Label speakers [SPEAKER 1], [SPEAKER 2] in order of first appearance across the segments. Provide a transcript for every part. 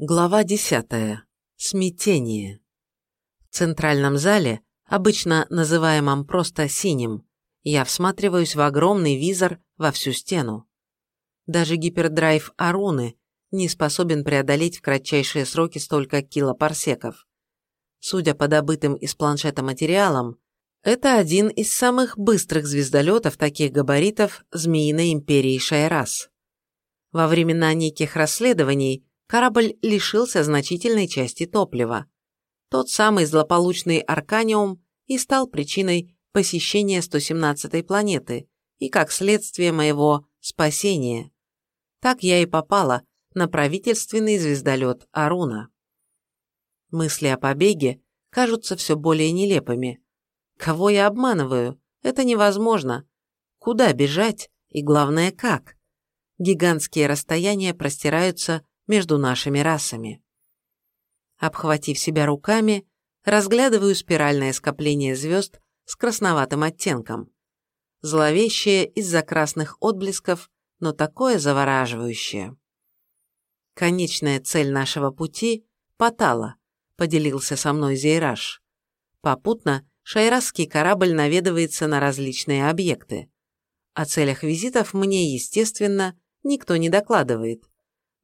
[SPEAKER 1] Глава 10. Смятение. В центральном зале, обычно называемом просто синим, я всматриваюсь в огромный визор во всю стену. Даже гипердрайв Аруны не способен преодолеть в кратчайшие сроки столько килопарсеков. Судя по добытым из планшета материалам, это один из самых быстрых звездолетов таких габаритов Змеиной империи Шайрас. Во времена неких расследований корабль лишился значительной части топлива. Тот самый злополучный Арканиум и стал причиной посещения 117-й планеты и, как следствие, моего спасения. Так я и попала на правительственный звездолет Аруна. Мысли о побеге кажутся все более нелепыми. Кого я обманываю? Это невозможно. Куда бежать? И главное, как? Гигантские расстояния простираются между нашими расами. Обхватив себя руками, разглядываю спиральное скопление звезд с красноватым оттенком. Зловещее из-за красных отблесков, но такое завораживающее. Конечная цель нашего пути – Патала, поделился со мной Зейраж. Попутно шайрасский корабль наведывается на различные объекты. О целях визитов мне, естественно, никто не докладывает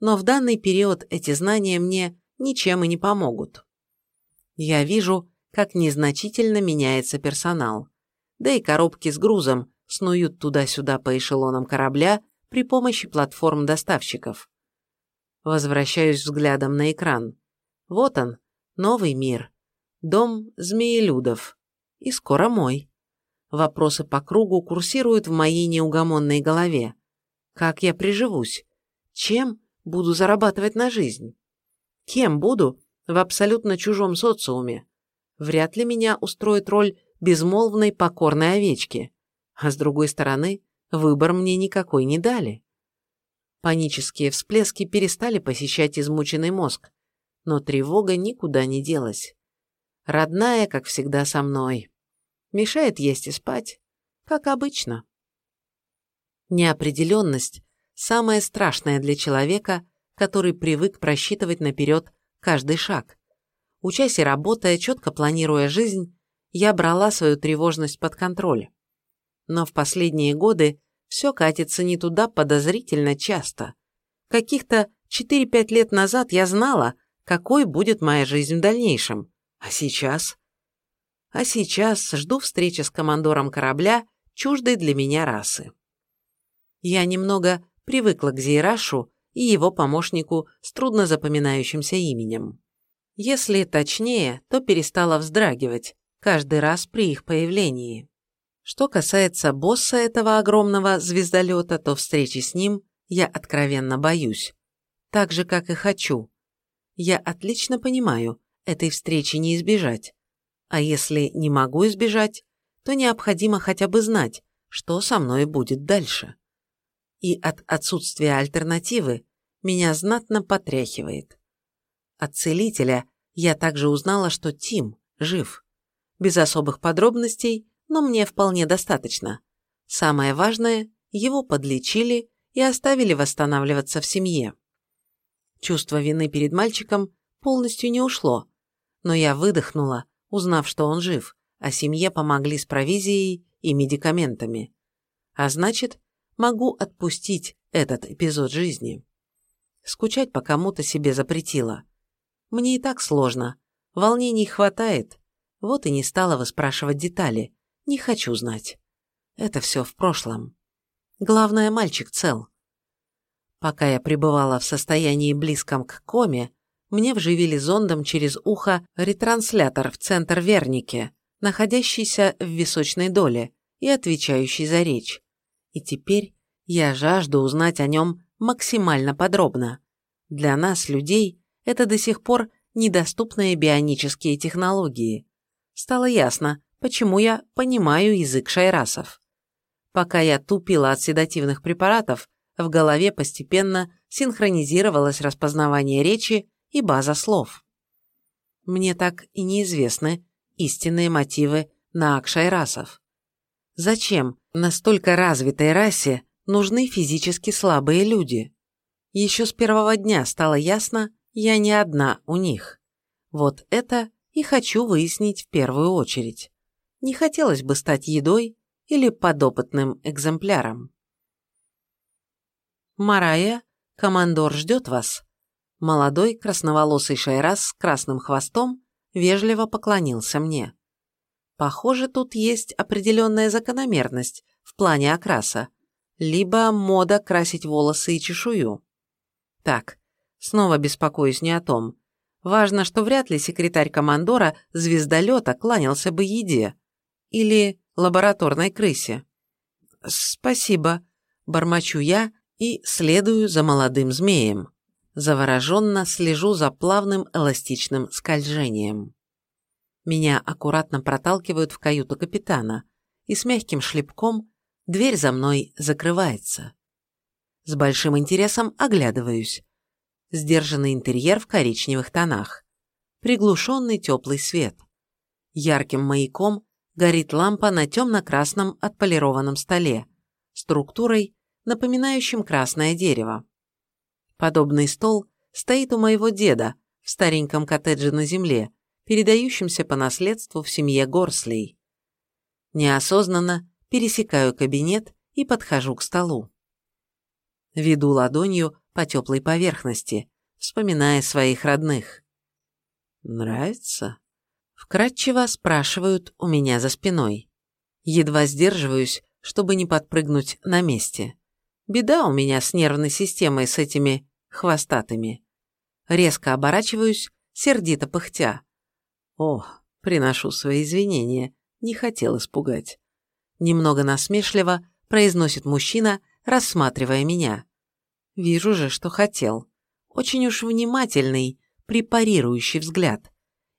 [SPEAKER 1] но в данный период эти знания мне ничем и не помогут. Я вижу, как незначительно меняется персонал, да и коробки с грузом снуют туда-сюда по эшелонам корабля при помощи платформ доставщиков. Возвращаюсь взглядом на экран. Вот он, новый мир. Дом змеелюдов. И скоро мой. Вопросы по кругу курсируют в моей неугомонной голове. Как я приживусь? Чем буду зарабатывать на жизнь? Кем буду в абсолютно чужом социуме? Вряд ли меня устроит роль безмолвной покорной овечки. А с другой стороны, выбор мне никакой не дали. Панические всплески перестали посещать измученный мозг, но тревога никуда не делась. Родная, как всегда, со мной. Мешает есть и спать, как обычно. Неопределенность самое страшное для человека, который привык просчитывать наперед каждый шаг. Учась и работая, четко планируя жизнь, я брала свою тревожность под контроль. Но в последние годы все катится не туда подозрительно часто. Каких-то 4-5 лет назад я знала, какой будет моя жизнь в дальнейшем. А сейчас? А сейчас жду встречи с командором корабля чуждой для меня расы. Я немного привыкла к Зейрашу и его помощнику с трудно запоминающимся именем. Если точнее, то перестала вздрагивать каждый раз при их появлении. Что касается босса этого огромного звездолета, то встречи с ним я откровенно боюсь. Так же, как и хочу. Я отлично понимаю, этой встречи не избежать. А если не могу избежать, то необходимо хотя бы знать, что со мной будет дальше и от отсутствия альтернативы меня знатно потряхивает. От целителя я также узнала, что Тим жив. Без особых подробностей, но мне вполне достаточно. Самое важное, его подлечили и оставили восстанавливаться в семье. Чувство вины перед мальчиком полностью не ушло, но я выдохнула, узнав, что он жив, а семье помогли с провизией и медикаментами. А значит, могу отпустить этот эпизод жизни. Скучать по кому-то себе запретила. Мне и так сложно, волнений хватает, вот и не стала выспрашивать детали, не хочу знать. Это все в прошлом. Главное, мальчик цел. Пока я пребывала в состоянии близком к коме, мне вживили зондом через ухо ретранслятор в центр Вернике, находящийся в височной доле и отвечающий за речь и теперь я жажду узнать о нем максимально подробно. Для нас, людей, это до сих пор недоступные бионические технологии. Стало ясно, почему я понимаю язык шайрасов. Пока я тупила от седативных препаратов, в голове постепенно синхронизировалось распознавание речи и база слов. Мне так и неизвестны истинные мотивы наак шайрасов. Зачем настолько развитой расе нужны физически слабые люди? Еще с первого дня стало ясно, я не одна у них. Вот это и хочу выяснить в первую очередь. Не хотелось бы стать едой или подопытным экземпляром. Марая, командор ждет вас. Молодой красноволосый шайрас с красным хвостом вежливо поклонился мне. Похоже, тут есть определенная закономерность в плане окраса, либо мода красить волосы и чешую. Так, снова беспокоюсь не о том. Важно, что вряд ли секретарь командора звездолета кланялся бы еде. Или лабораторной крысе. «Спасибо», – бормочу я и следую за молодым змеем. Завороженно слежу за плавным эластичным скольжением. Меня аккуратно проталкивают в каюту капитана, и с мягким шлепком дверь за мной закрывается. С большим интересом оглядываюсь. Сдержанный интерьер в коричневых тонах. Приглушенный теплый свет. Ярким маяком горит лампа на темно-красном отполированном столе, структурой, напоминающим красное дерево. Подобный стол стоит у моего деда в стареньком коттедже на земле, передающемся по наследству в семье Горслей. Неосознанно пересекаю кабинет и подхожу к столу. Веду ладонью по теплой поверхности, вспоминая своих родных. «Нравится?» Вкратчиво спрашивают у меня за спиной. Едва сдерживаюсь, чтобы не подпрыгнуть на месте. Беда у меня с нервной системой с этими хвостатыми. Резко оборачиваюсь, сердито пыхтя. О, приношу свои извинения, не хотел испугать. Немного насмешливо произносит мужчина, рассматривая меня. Вижу же, что хотел. Очень уж внимательный, препарирующий взгляд.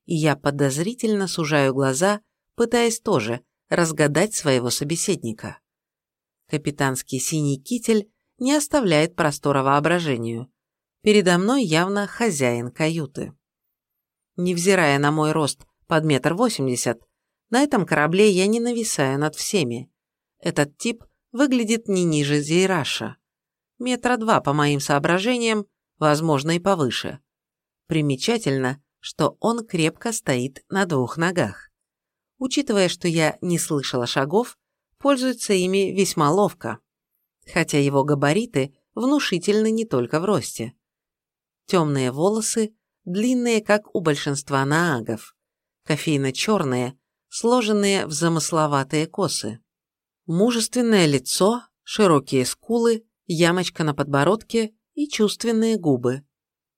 [SPEAKER 1] И я подозрительно сужаю глаза, пытаясь тоже разгадать своего собеседника. Капитанский синий китель не оставляет простора воображению. Передо мной явно хозяин каюты. Невзирая на мой рост под метр восемьдесят, на этом корабле я не нависаю над всеми. Этот тип выглядит не ниже Зейраша. Метра два, по моим соображениям, возможно и повыше. Примечательно, что он крепко стоит на двух ногах. Учитывая, что я не слышала шагов, пользуется ими весьма ловко, хотя его габариты внушительны не только в росте. Темные волосы, длинные, как у большинства наагов, кофейно-черные, сложенные в замысловатые косы. Мужественное лицо, широкие скулы, ямочка на подбородке и чувственные губы.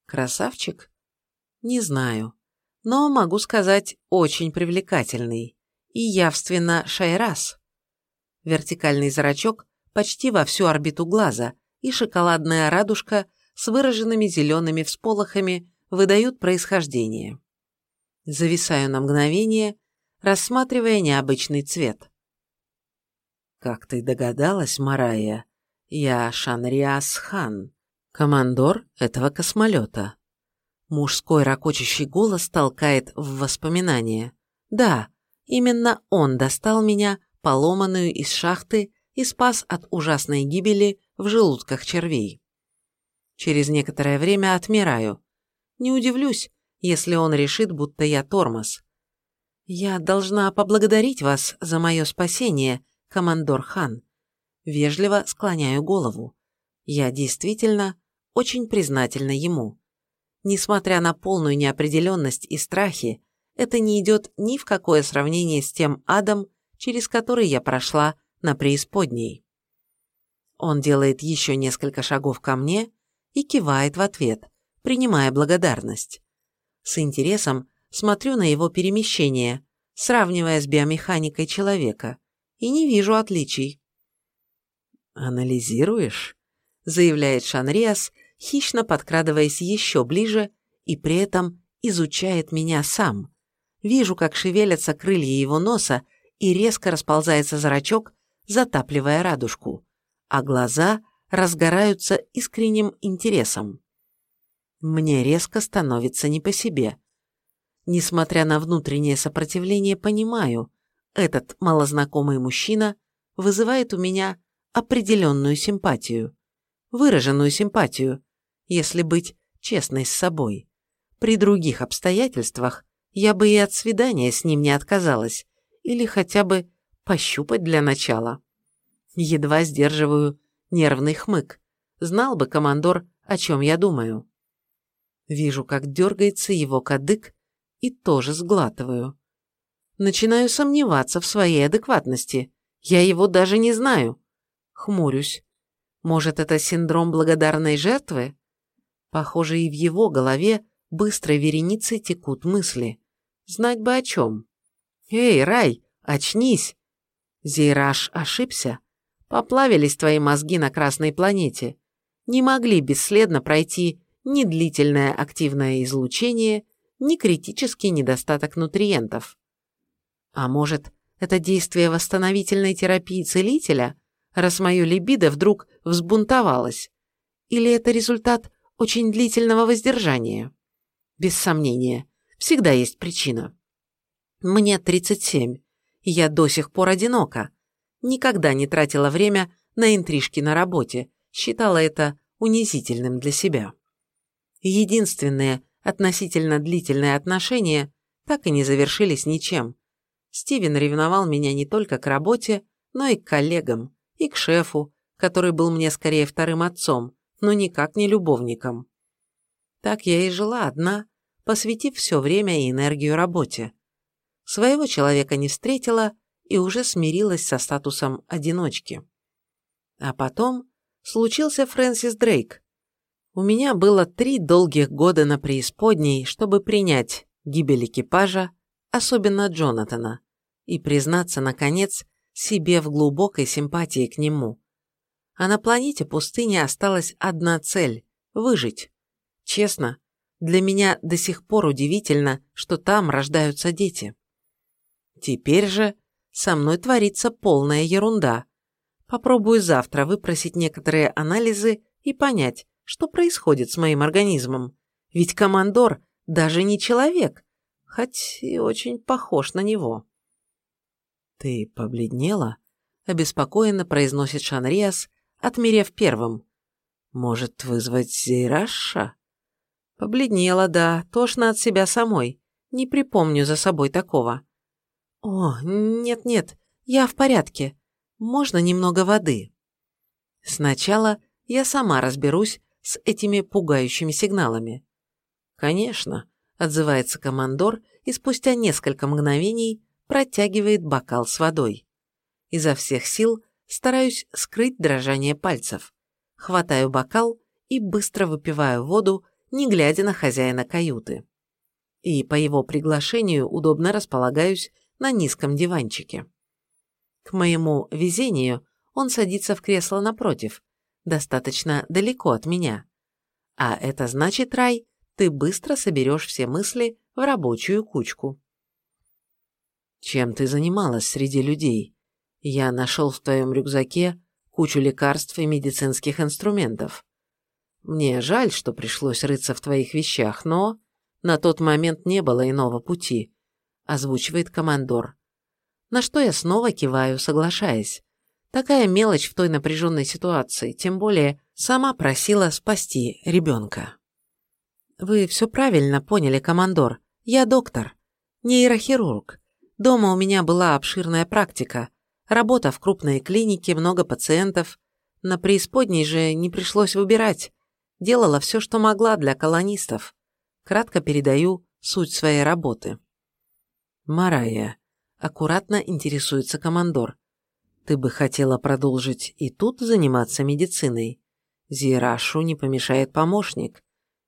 [SPEAKER 1] Красавчик? Не знаю, но могу сказать, очень привлекательный и явственно шайрас вертикальный зрачок почти во всю орбиту глаза и шоколадная радужка с выраженными зелеными всполохами выдают происхождение. Зависаю на мгновение, рассматривая необычный цвет. «Как ты догадалась, Марая, я Шанриас Хан, командор этого космолета». Мужской ракочущий голос толкает в воспоминания. «Да, именно он достал меня поломанную из шахты и спас от ужасной гибели в желудках червей. Через некоторое время отмираю. Не удивлюсь, если он решит, будто я тормоз. Я должна поблагодарить вас за мое спасение, командор Хан. Вежливо склоняю голову. Я действительно очень признательна ему. Несмотря на полную неопределенность и страхи, это не идет ни в какое сравнение с тем адом, через который я прошла на преисподней. Он делает еще несколько шагов ко мне и кивает в ответ, принимая благодарность. С интересом смотрю на его перемещение, сравнивая с биомеханикой человека, и не вижу отличий. «Анализируешь?» – заявляет Шанриас, хищно подкрадываясь еще ближе и при этом изучает меня сам. Вижу, как шевелятся крылья его носа и резко расползается зрачок, затапливая радужку, а глаза разгораются искренним интересом. Мне резко становится не по себе. Несмотря на внутреннее сопротивление, понимаю, этот малознакомый мужчина вызывает у меня определенную симпатию. Выраженную симпатию, если быть честной с собой. При других обстоятельствах я бы и от свидания с ним не отказалась, или хотя бы пощупать для начала. Едва сдерживаю нервный хмык. Знал бы командор, о чем я думаю. Вижу, как дергается его кадык, и тоже сглатываю. Начинаю сомневаться в своей адекватности. Я его даже не знаю. Хмурюсь. Может, это синдром благодарной жертвы? Похоже, и в его голове быстрой вереницей текут мысли. Знать бы о чем. «Эй, Рай, очнись!» Зейраж ошибся. Поплавились твои мозги на Красной планете. Не могли бесследно пройти ни длительное активное излучение, ни критический недостаток нутриентов. А может, это действие восстановительной терапии целителя, раз мое либидо вдруг взбунтовалось? Или это результат очень длительного воздержания? Без сомнения, всегда есть причина. Мне 37, и я до сих пор одинока. Никогда не тратила время на интрижки на работе, считала это унизительным для себя. Единственные относительно длительные отношения так и не завершились ничем. Стивен ревновал меня не только к работе, но и к коллегам, и к шефу, который был мне скорее вторым отцом, но никак не любовником. Так я и жила одна, посвятив все время и энергию работе. Своего человека не встретила и уже смирилась со статусом одиночки. А потом случился Фрэнсис Дрейк. У меня было три долгих года на преисподней, чтобы принять гибель экипажа, особенно Джонатана, и признаться, наконец, себе в глубокой симпатии к нему. А на планете пустыни осталась одна цель – выжить. Честно, для меня до сих пор удивительно, что там рождаются дети. Теперь же со мной творится полная ерунда. Попробую завтра выпросить некоторые анализы и понять, что происходит с моим организмом. Ведь командор даже не человек, хоть и очень похож на него. «Ты побледнела?» – обеспокоенно произносит Шанриас, отмерев первым. «Может, вызвать Зейраша?» «Побледнела, да, тошно от себя самой. Не припомню за собой такого». «О, нет-нет, я в порядке. Можно немного воды?» «Сначала я сама разберусь с этими пугающими сигналами». «Конечно», — отзывается командор и спустя несколько мгновений протягивает бокал с водой. Изо всех сил стараюсь скрыть дрожание пальцев. Хватаю бокал и быстро выпиваю воду, не глядя на хозяина каюты. И по его приглашению удобно располагаюсь на низком диванчике. К моему везению он садится в кресло напротив, достаточно далеко от меня. А это значит, Рай, ты быстро соберешь все мысли в рабочую кучку. Чем ты занималась среди людей? Я нашел в твоем рюкзаке кучу лекарств и медицинских инструментов. Мне жаль, что пришлось рыться в твоих вещах, но на тот момент не было иного пути озвучивает командор. На что я снова киваю, соглашаясь. Такая мелочь в той напряженной ситуации, тем более сама просила спасти ребенка. Вы все правильно поняли, командор. Я доктор, нейрохирург. Дома у меня была обширная практика. Работа в крупной клинике, много пациентов. На преисподней же не пришлось выбирать. Делала все, что могла для колонистов. Кратко передаю суть своей работы. «Марая», — аккуратно интересуется командор, «ты бы хотела продолжить и тут заниматься медициной? Зирашу не помешает помощник,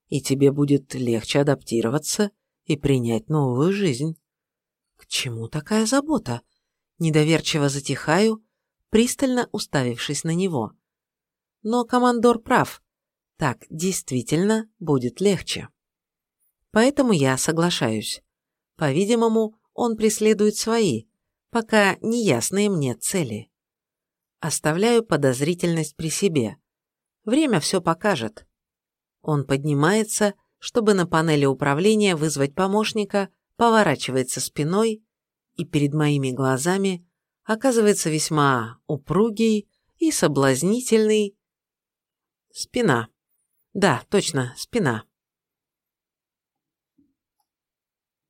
[SPEAKER 1] и тебе будет легче адаптироваться и принять новую жизнь». «К чему такая забота?» Недоверчиво затихаю, пристально уставившись на него. Но командор прав. Так действительно будет легче. Поэтому я соглашаюсь. По-видимому, он преследует свои, пока неясные мне цели. Оставляю подозрительность при себе. Время все покажет. Он поднимается, чтобы на панели управления вызвать помощника, поворачивается спиной, и перед моими глазами оказывается весьма упругий и соблазнительный... Спина. Да, точно, спина.